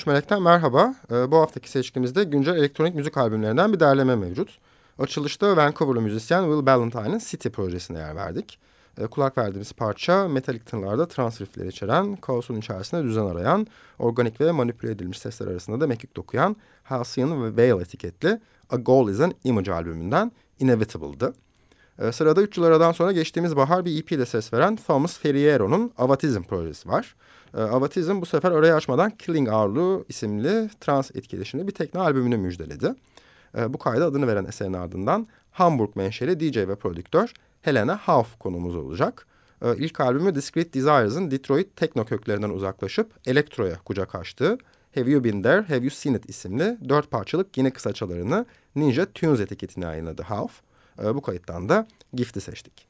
13 Melek'ten merhaba. Ee, bu haftaki seçkimizde güncel elektronik müzik albümlerinden bir derleme mevcut. Açılışta Vancouver'lı müzisyen Will Ballantyne'ın City projesine yer verdik. Ee, kulak verdiğimiz parça metalik tınılarda trans riffleri içeren, kaosun içerisinde düzen arayan, organik ve manipüle edilmiş sesler arasında da mekik dokuyan Halcyon ve Veil etiketli A Goal is an Image albümünden Inevitable'dı. Ee, sırada 3 yıl aradan sonra geçtiğimiz bahar bir EP ile ses veren Thomas Ferriero'nun Avatizm projesi var. E, Avatizm bu sefer arayı açmadan Killing Arlu isimli trans etkileşimli bir tekne albümünü müjdeledi. E, bu kayda adını veren eserin ardından Hamburg menşeli DJ ve prodüktör Helena Hauf konumuz olacak. E, ilk albümü Discreet Desires'ın Detroit tekno köklerinden uzaklaşıp elektroya kucak açtığı Have You Been There, Have You Seen It isimli dört parçalık yeni kısaçalarını Ninja Tunes etiketine yayınladı Hauf. E, bu kayıttan da Gift'i seçtik.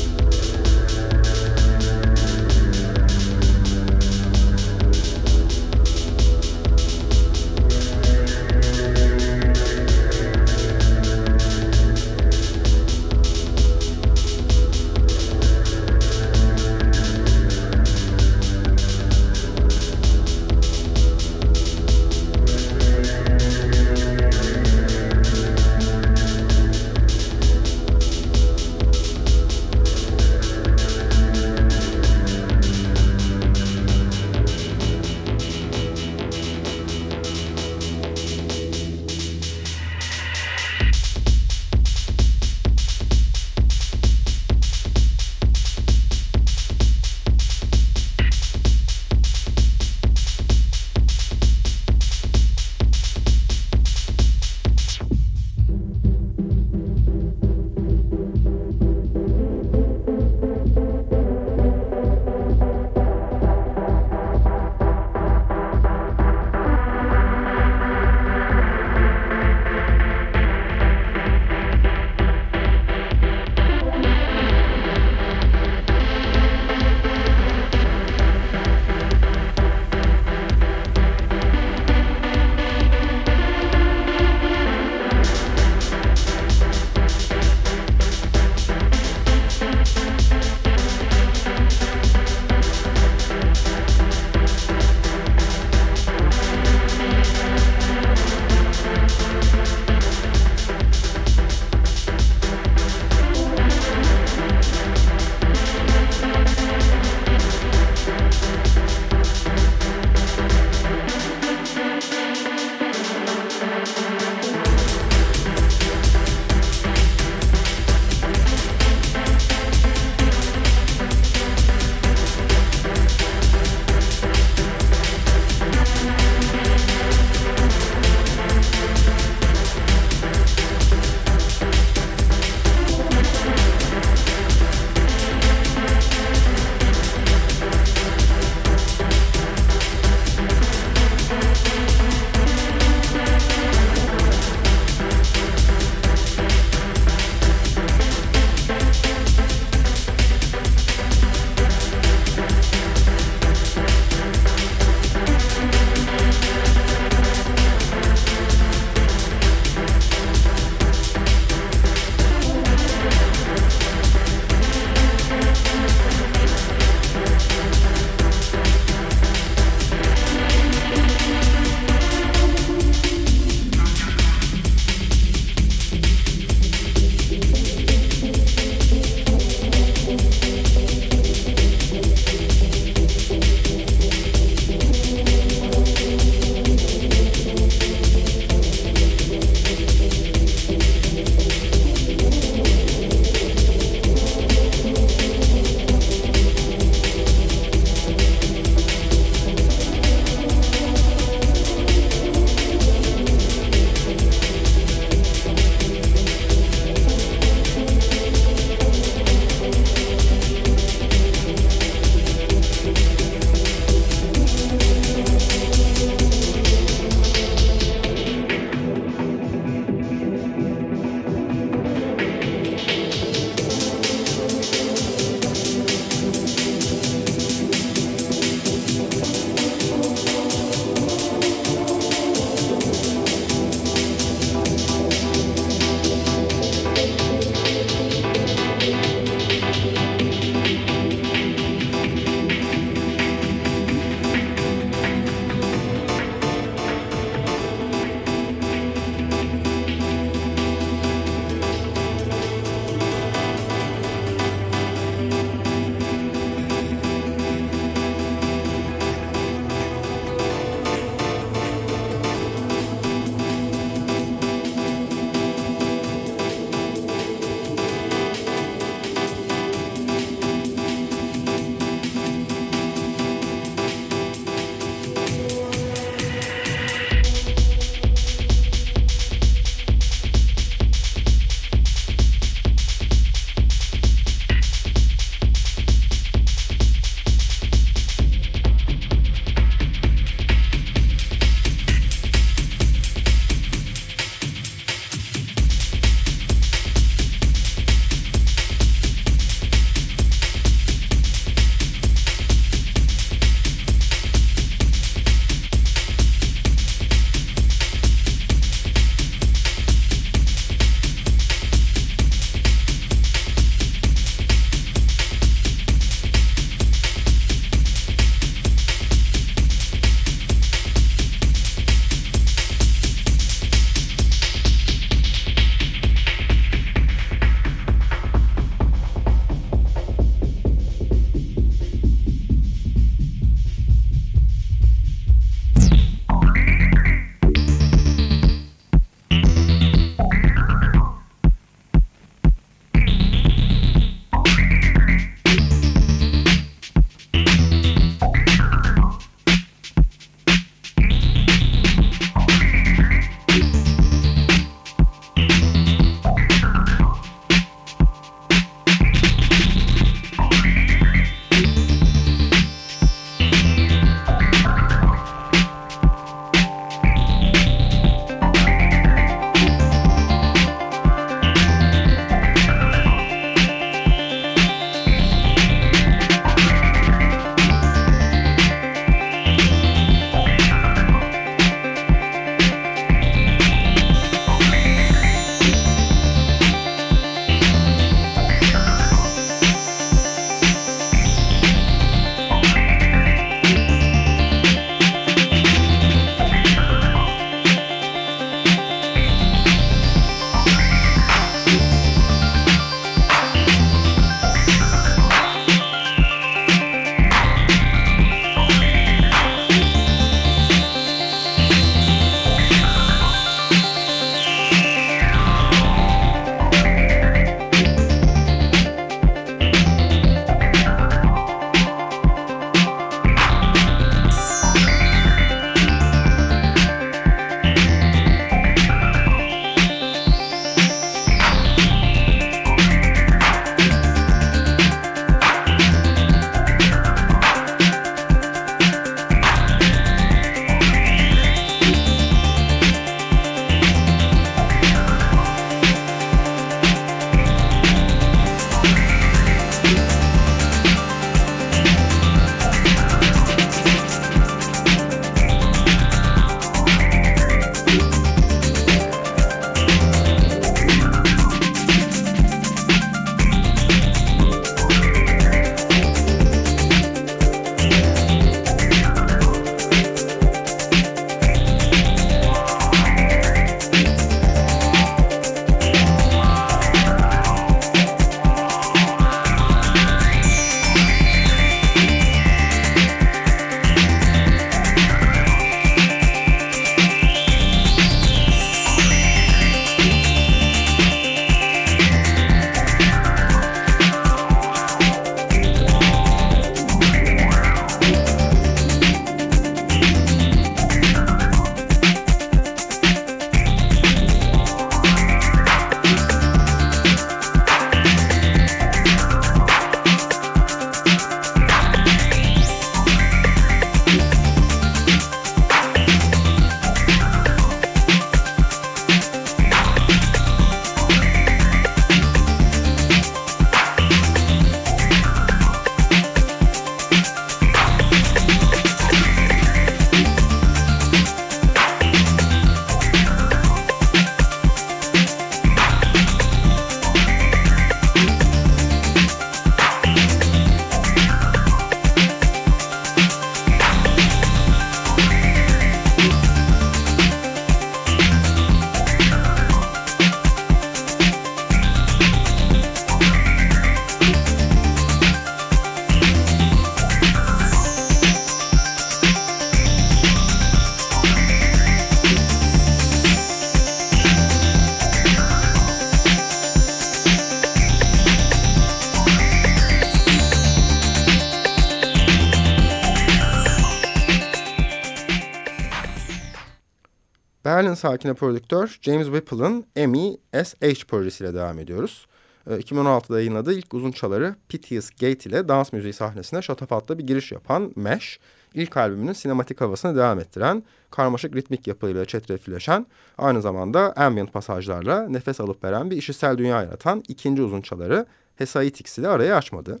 Berlin sakini prodüktör James Whipple'ın MESH projesiyle devam ediyoruz. 2016'da ee, yayınladığı ilk uzun çaları Piteous Gate ile dans müziği sahnesine şatafatlı bir giriş yapan Mesh, ilk albümünün sinematik havasını devam ettiren, karmaşık ritmik yapıyla çetrefilleşen, aynı zamanda ambient pasajlarla nefes alıp veren bir işitsel dünya yaratan ikinci uzun çaları Hesaitix ile arayı açmadı.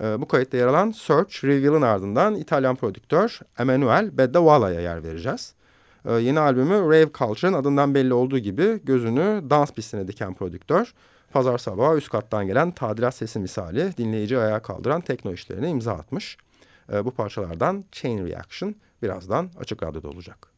Ee, bu kayıtta yer alan Search, Reveal'ın ardından İtalyan prodüktör Emanuel Beddawala'ya yer vereceğiz. Ee, yeni albümü Rave Culture'ın adından belli olduğu gibi gözünü dans pistine diken prodüktör. Pazar sabahı üst kattan gelen tadilat sesi misali dinleyici ayağa kaldıran tekno işlerine imza atmış. Ee, bu parçalardan Chain Reaction birazdan Açık Radyo'da olacak.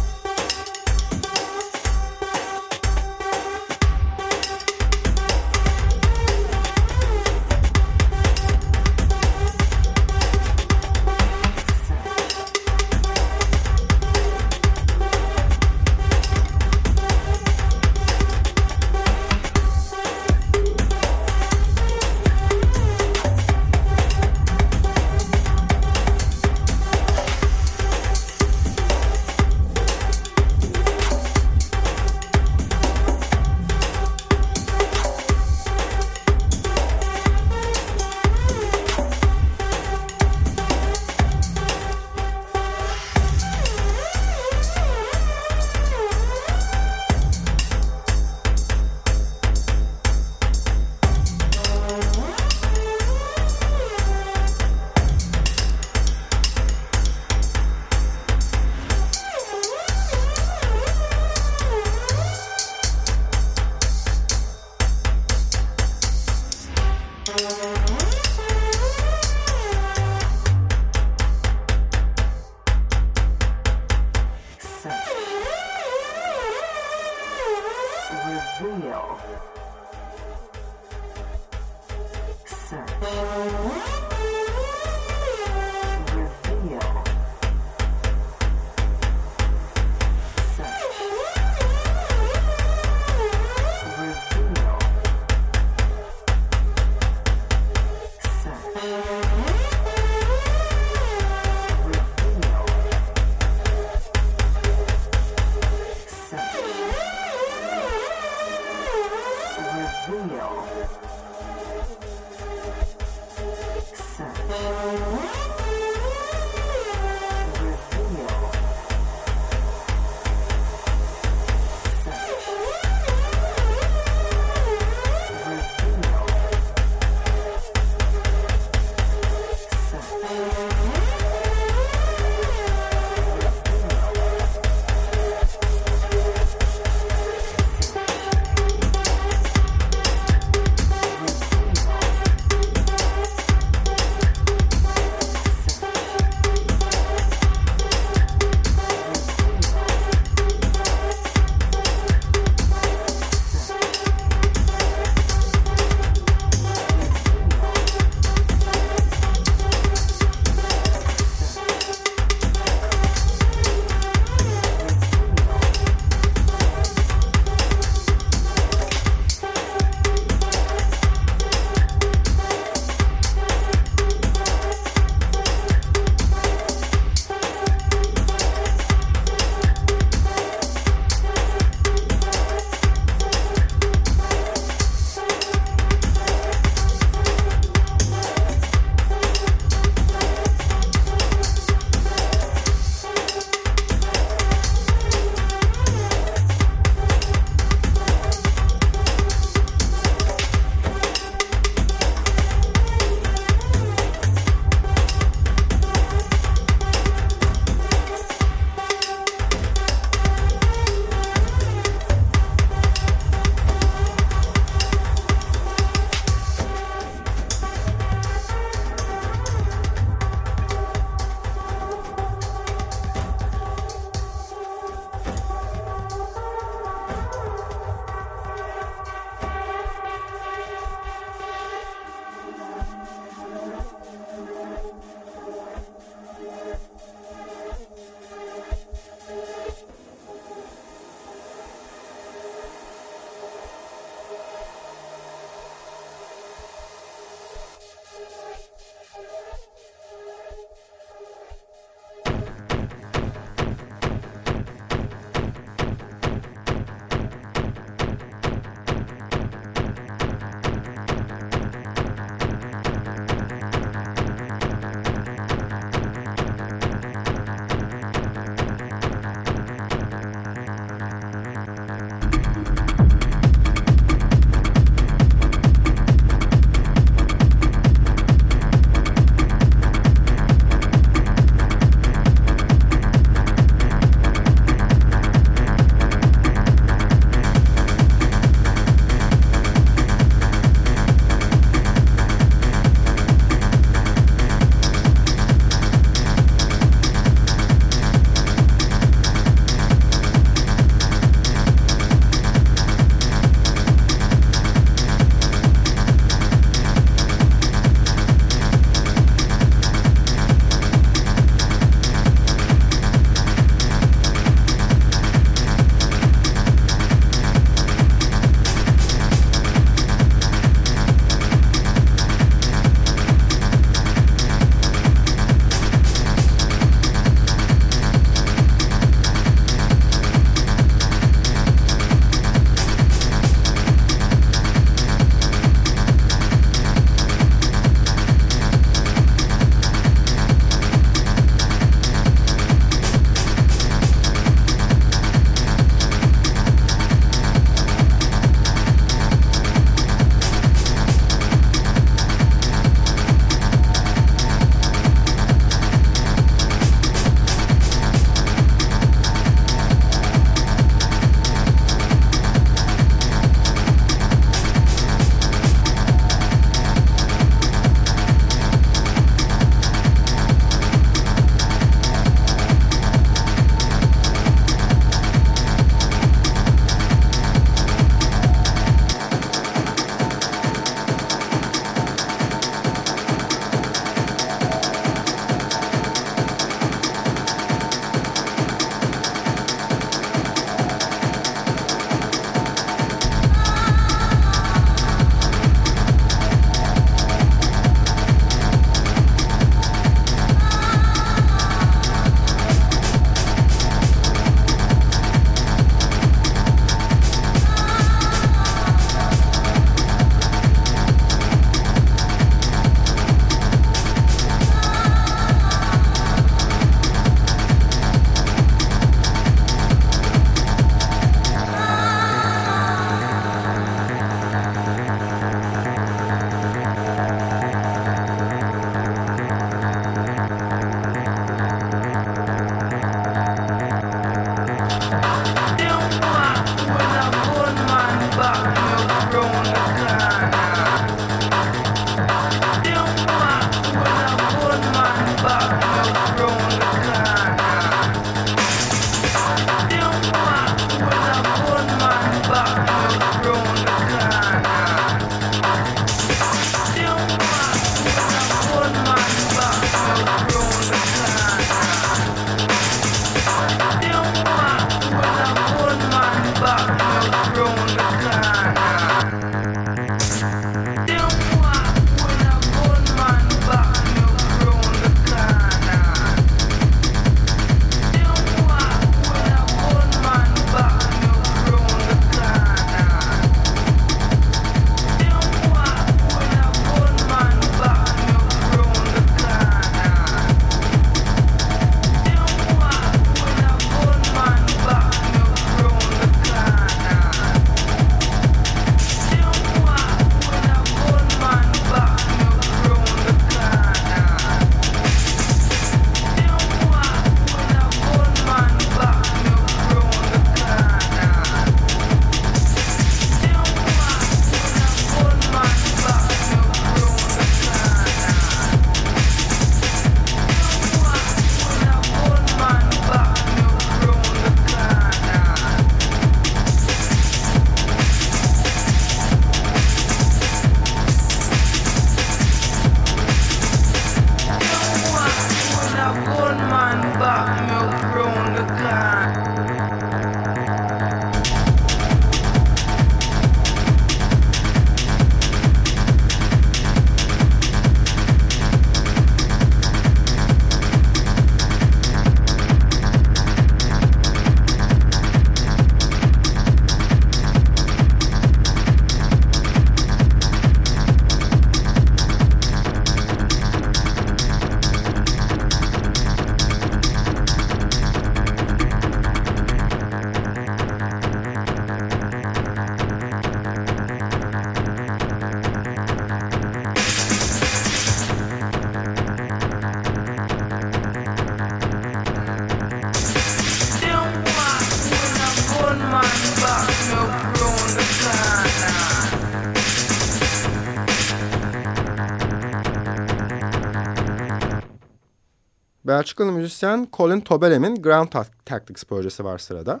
Belçikalı müzisyen Colin Tobelem'in Ground Tactics projesi var sırada.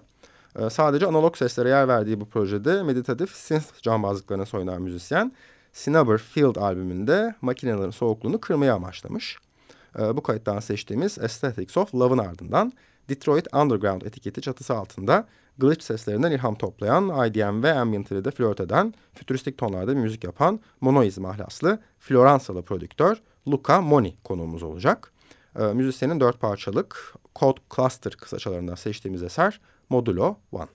Ee, sadece analog seslere yer verdiği bu projede meditatif synth cambazlıklarına soyunan müzisyen Cinnabar Field albümünde makinelerin soğukluğunu kırmayı amaçlamış. Ee, bu kayıttan seçtiğimiz Aesthetics of Love'ın ardından Detroit Underground etiketi çatısı altında glitch seslerinden ilham toplayan, IDM ve ambient ile flört eden, fütüristik tonlarda müzik yapan monoiz mahlaslı Floransalı prodüktör Luca Moni konuğumuz olacak. Ee, müzisyenin dört parçalık Code Cluster kısaçalarından seçtiğimiz eser Modulo One.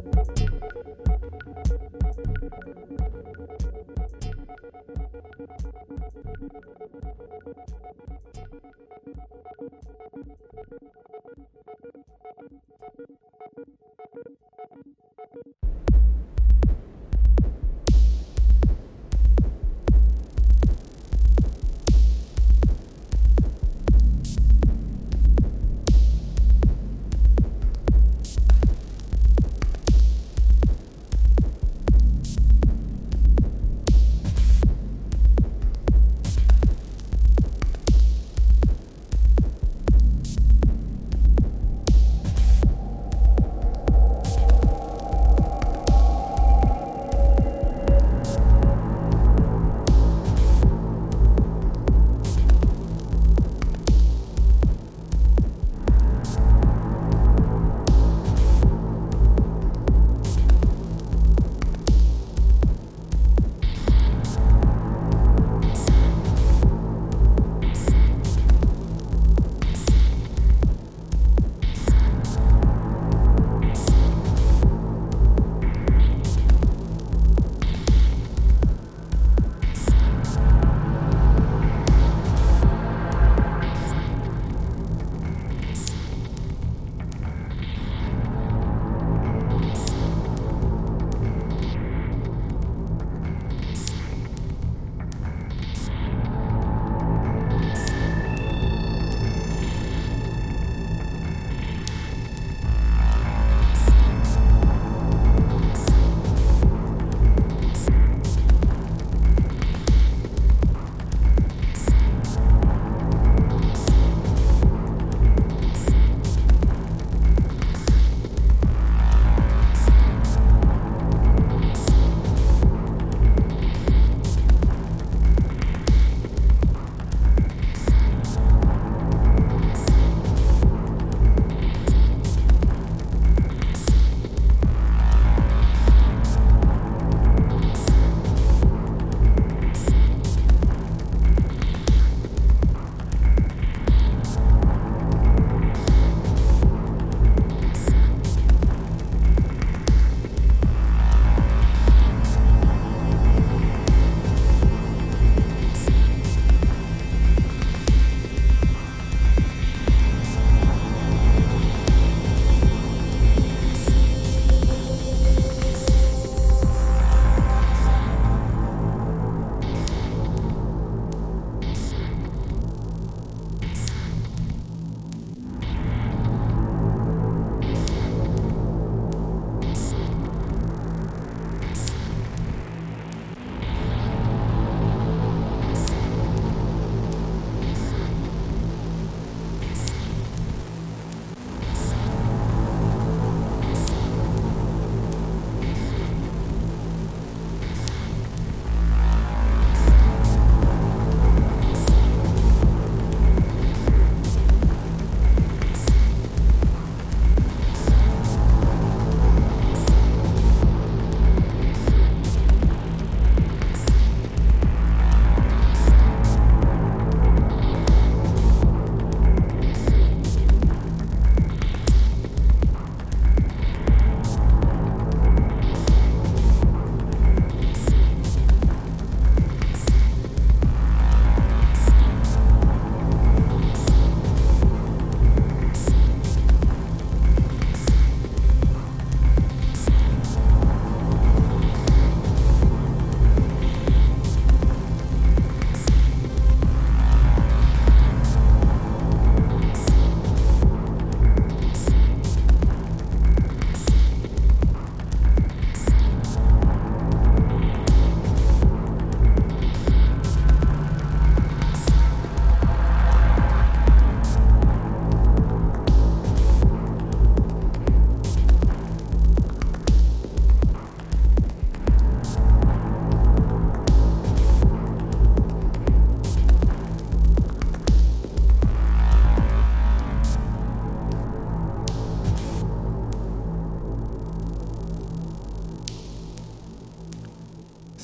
Thank you.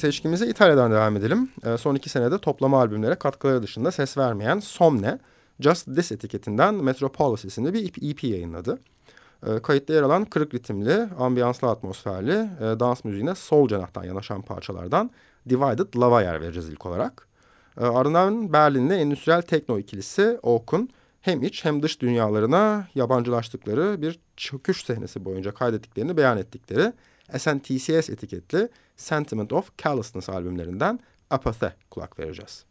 Seçkimize İtalya'dan devam edelim. E, son iki senede toplama albümlere katkıları dışında ses vermeyen Somne, Just This etiketinden Metropolis isimli bir EP yayınladı. E, kayıtta yer alan kırık ritimli, ambiyanslı atmosferli, e, dans müziğine sol cenahtan yanaşan parçalardan Divided Love'a yer vereceğiz ilk olarak. E, ardından Berlin'li endüstriyel tekno ikilisi Oak'un hem iç hem dış dünyalarına yabancılaştıkları bir çöküş sahnesi boyunca kaydettiklerini beyan ettikleri SNTCS etiketli Sentiment of Callousness albümlerinden Apathy kulak vereceğiz.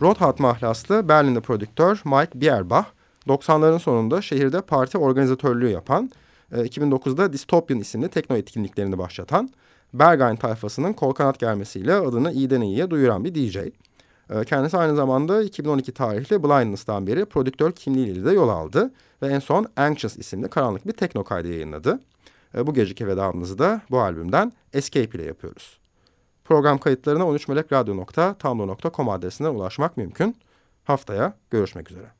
Rothat mahlaslı Berlin'de prodüktör Mike Bierbach, 90'ların sonunda şehirde parti organizatörlüğü yapan, 2009'da e, Dystopian isimli tekno etkinliklerini başlatan, Berghain tayfasının kol kanat gelmesiyle adını iyiden iyiye duyuran bir DJ. E, kendisi aynı zamanda 2012 tarihli Blindness'tan beri prodüktör kimliğiyle de yol aldı ve en son Anxious isimli karanlık bir tekno kaydı yayınladı. E, bu geceki vedamızı da bu albümden Escape ile yapıyoruz. Program kayıtlarına 13melekradyo.tumblr.com adresinden ulaşmak mümkün. Haftaya görüşmek üzere.